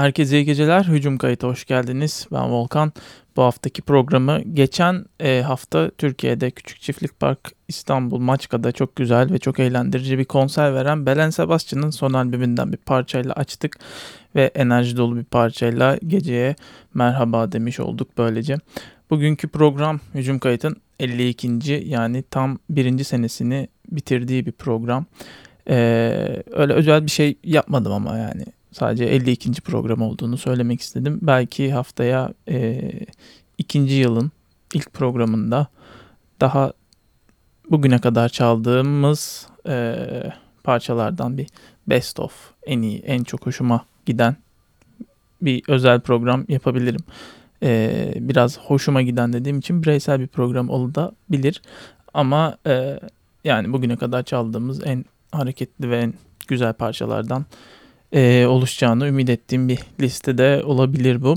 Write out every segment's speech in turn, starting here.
Herkese iyi geceler. Hücum kayıtı hoş geldiniz. Ben Volkan. Bu haftaki programı geçen e, hafta Türkiye'de Küçük Çiftlik Park İstanbul Maçka'da çok güzel ve çok eğlendirici bir konser veren Belen Sebastian'ın son albümünden bir parçayla açtık ve enerji dolu bir parçayla geceye merhaba demiş olduk böylece. Bugünkü program Hücum Kayıt'ın 52. yani tam birinci senesini bitirdiği bir program. Ee, öyle özel bir şey yapmadım ama yani sadece 52. program olduğunu söylemek istedim. Belki haftaya e, ikinci yılın ilk programında daha bugüne kadar çaldığımız e, parçalardan bir best of en iyi en çok hoşuma giden bir özel program yapabilirim. E, biraz hoşuma giden dediğim için bireysel bir program olabilir ama e, yani bugüne kadar çaldığımız en hareketli ve en güzel parçalardan e, oluşacağını ümit ettiğim bir listede olabilir bu.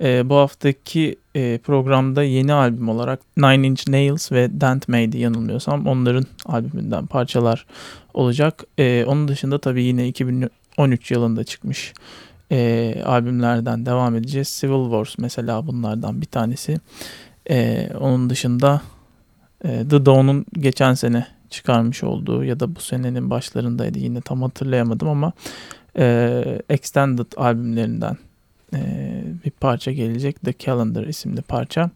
E, bu haftaki e, programda yeni albüm olarak Nine Inch Nails ve Dent May'di yanılmıyorsam onların albümünden parçalar olacak. E, onun dışında tabii yine 2013 yılında çıkmış e, albümlerden devam edeceğiz. Civil Wars mesela bunlardan bir tanesi. E, onun dışında e, The Dawn'un geçen sene çıkarmış olduğu ya da bu senenin başlarındaydı yine tam hatırlayamadım ama e, Extended albümlerinden e, bir parça gelecek. The Calendar isimli parça.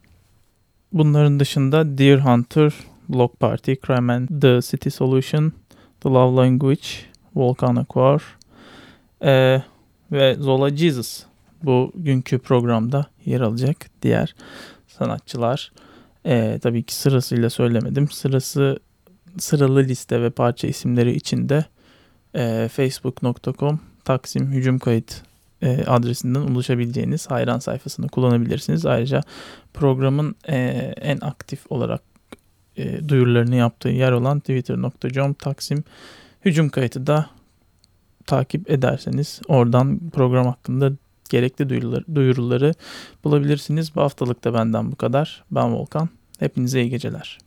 Bunların dışında Deer Hunter, Block Party, Crime and The City Solution, The Love Language, Volcan Aquar e, ve Zola Jesus bu günkü programda yer alacak diğer sanatçılar. E, tabii ki sırasıyla söylemedim. Sırası sıralı liste ve parça isimleri içinde e, facebook.com Taksim Hücum Kayıt e, adresinden ulaşabileceğiniz hayran sayfasını kullanabilirsiniz. Ayrıca programın e, en aktif olarak e, duyurularını yaptığı yer olan twitter.com Taksim Hücum Kayıtı da takip ederseniz oradan program hakkında gerekli duyuruları, duyuruları bulabilirsiniz. Bu haftalık da benden bu kadar. Ben Volkan. Hepinize iyi geceler.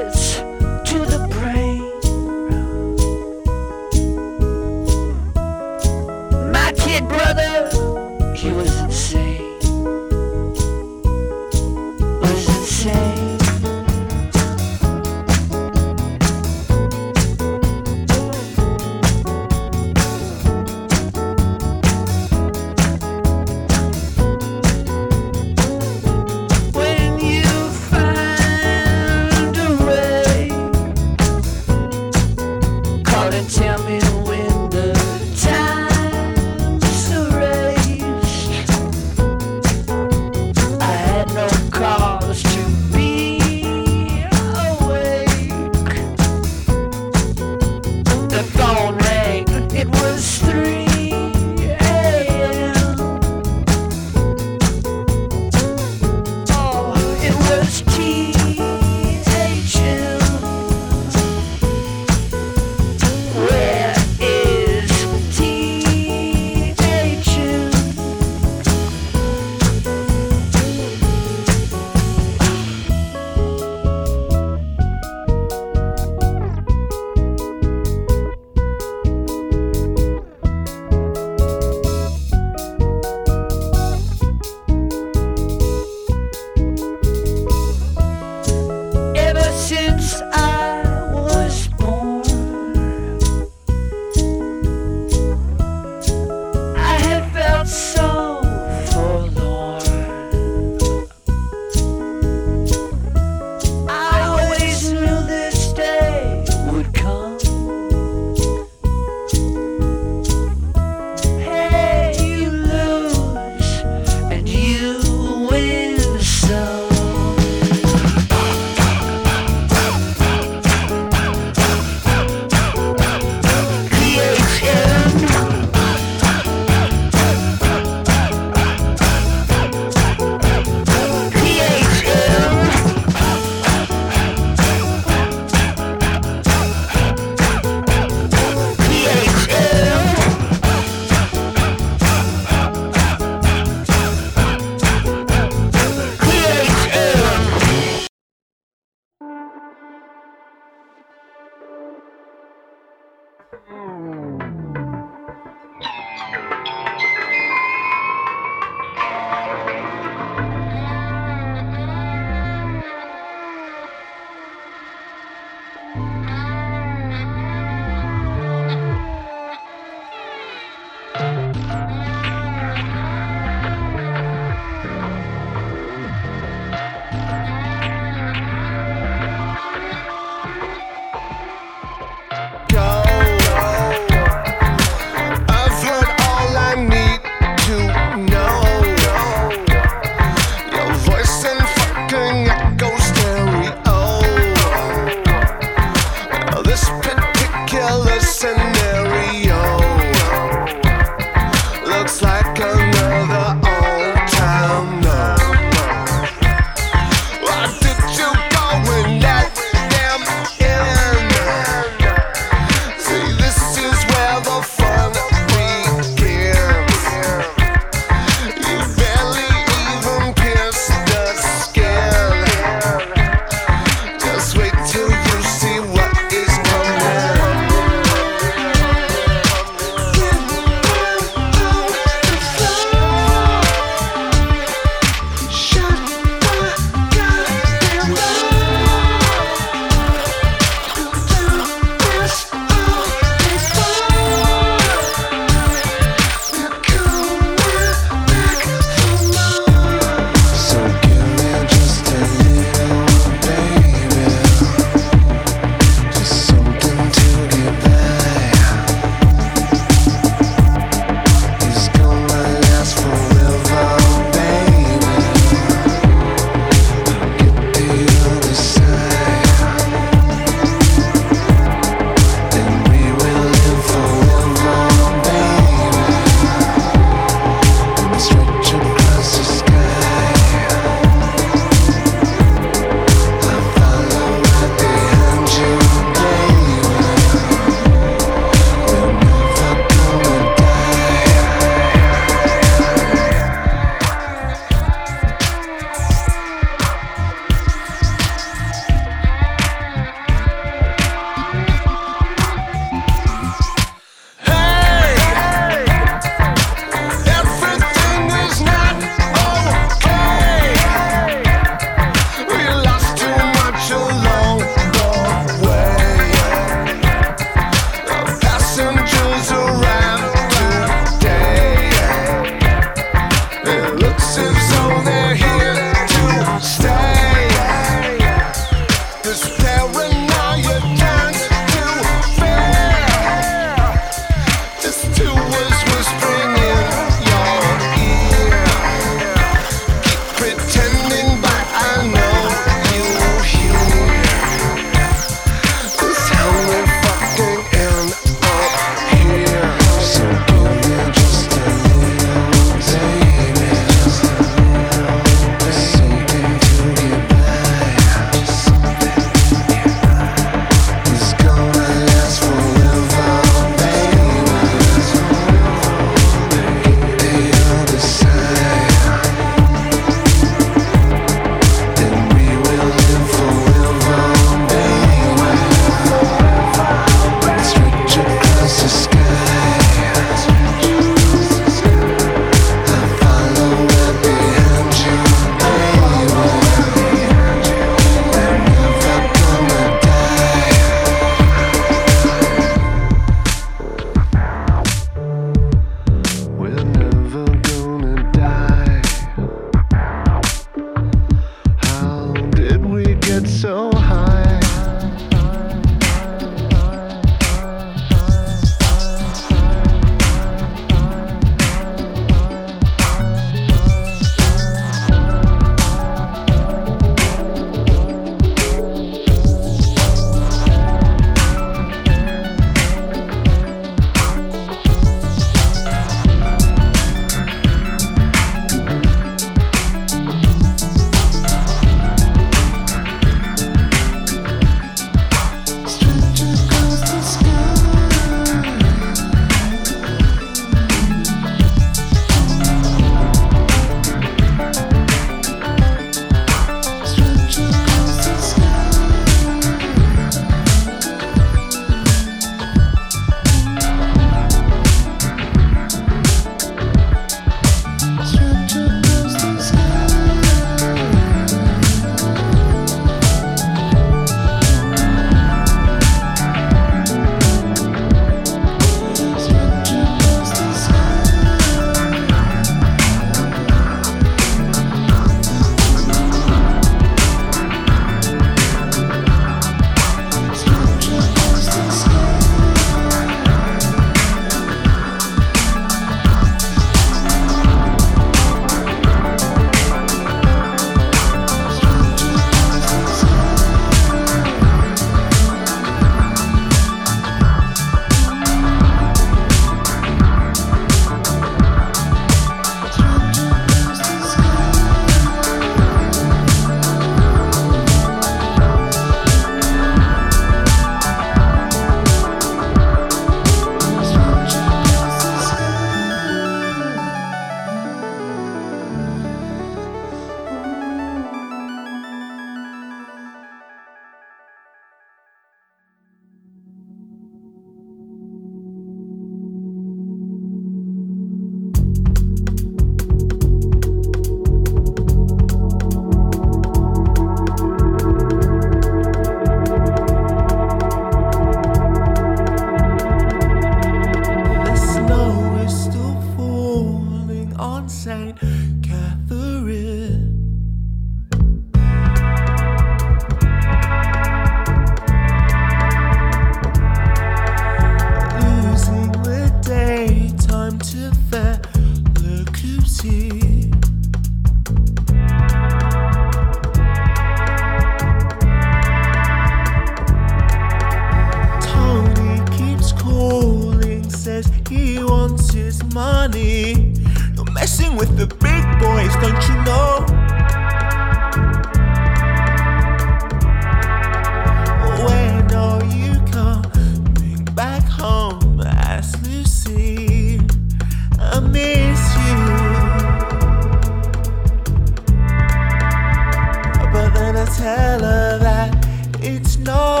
Tell her that it's not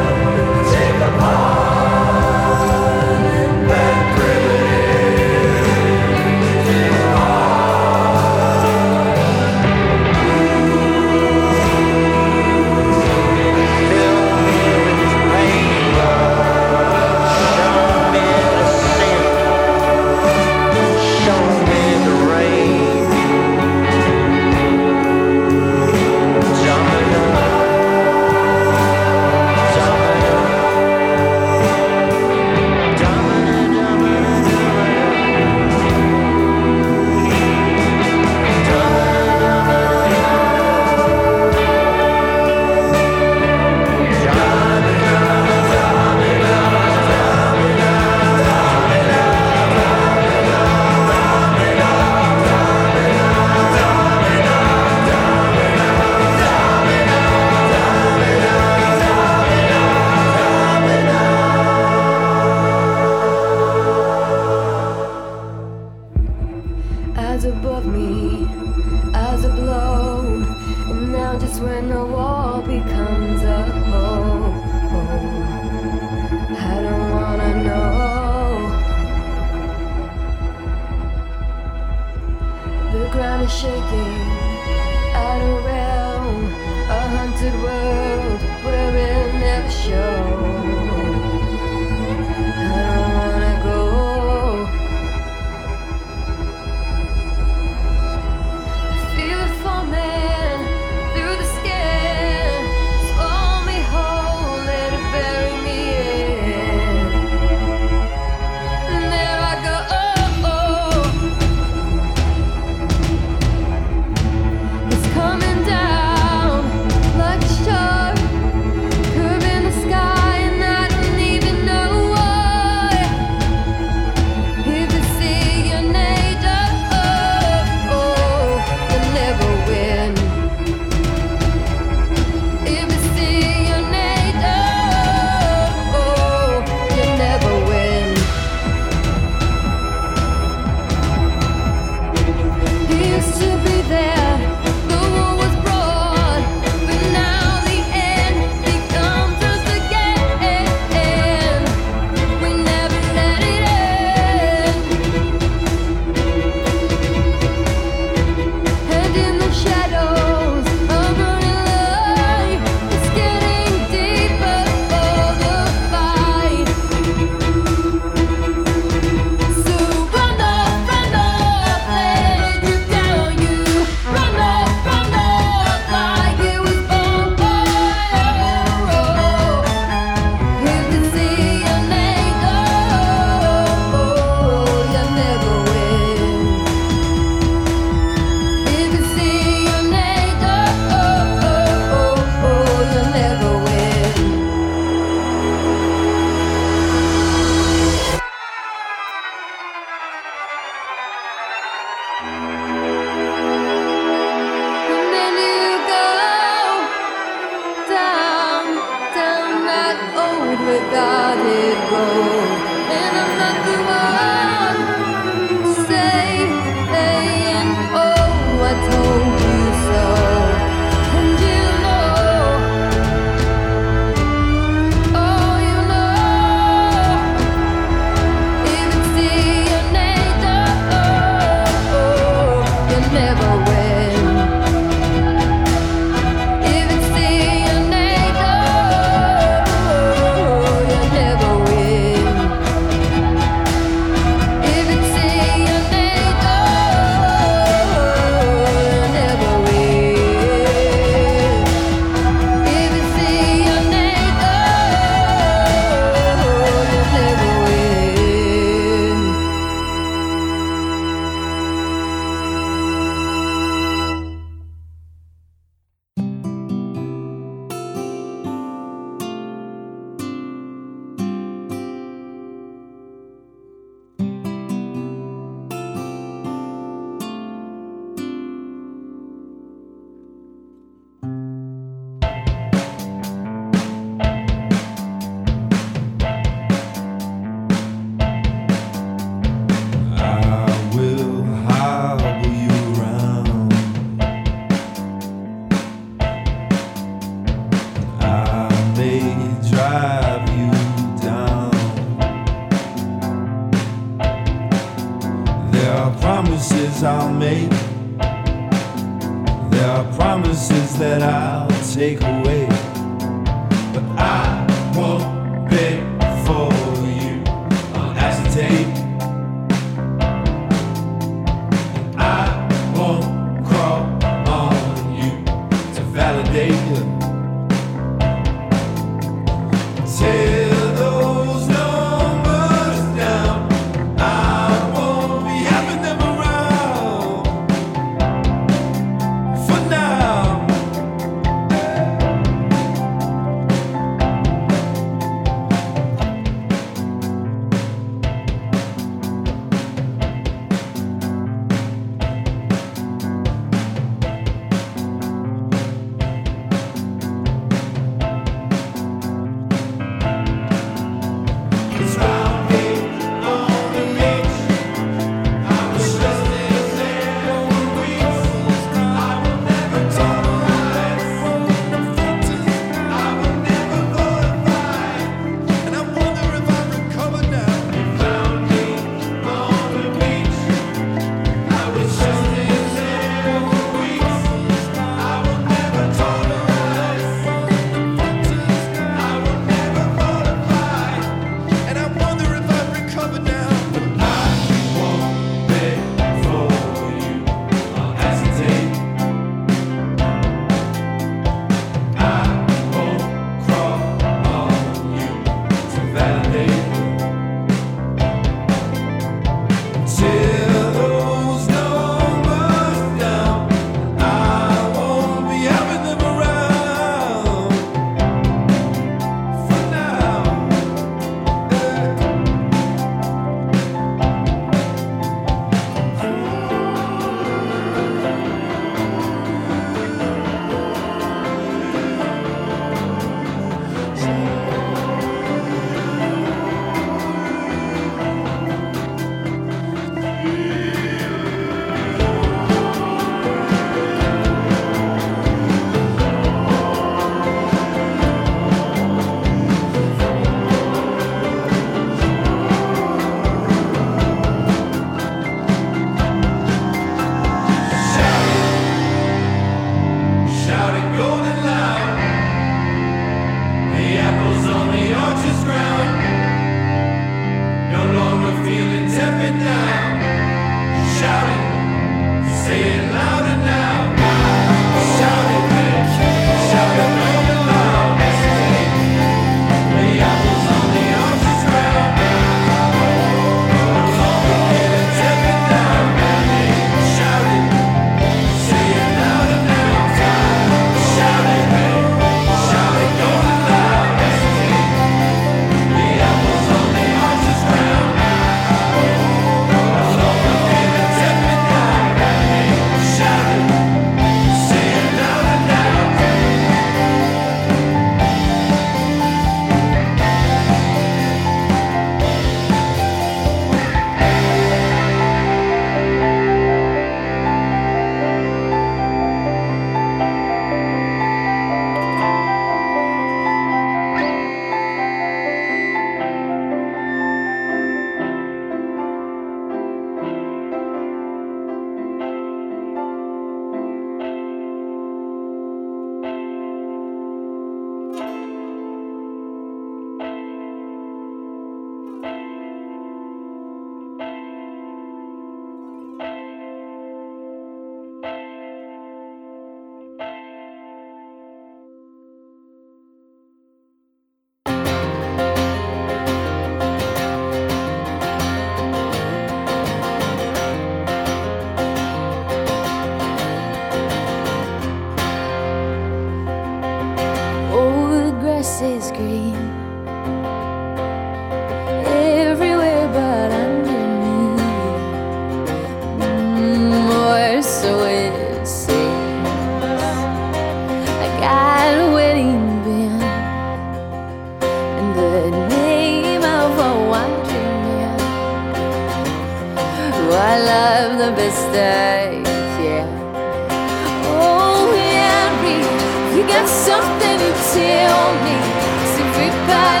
You got something to tell me.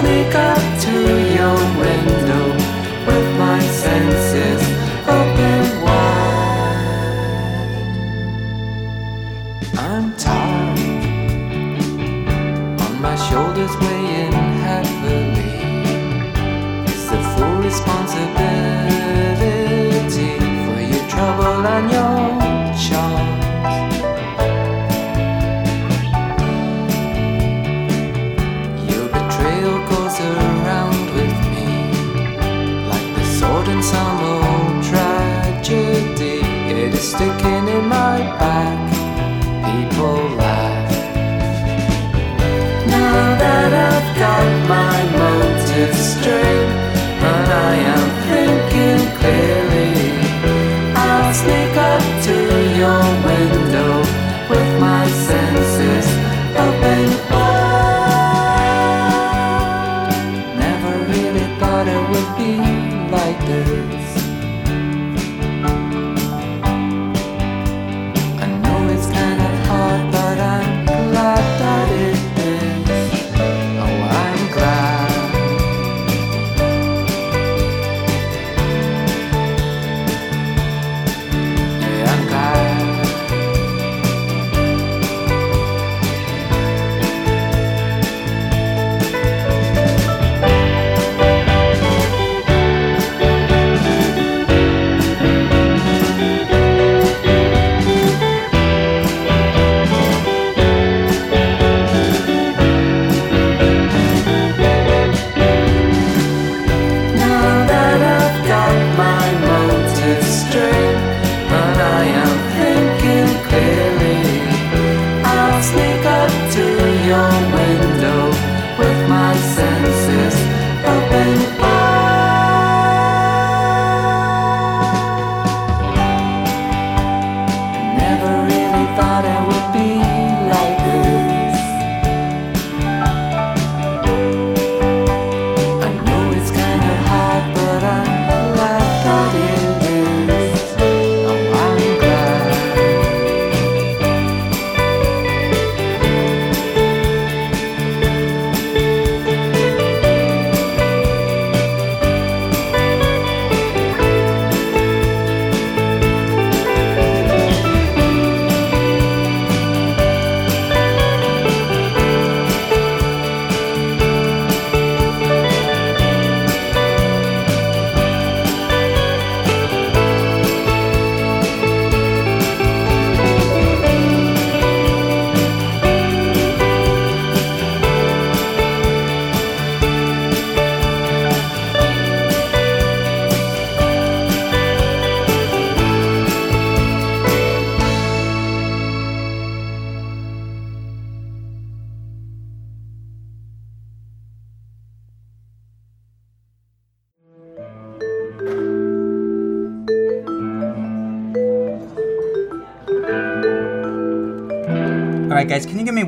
snake up to your window.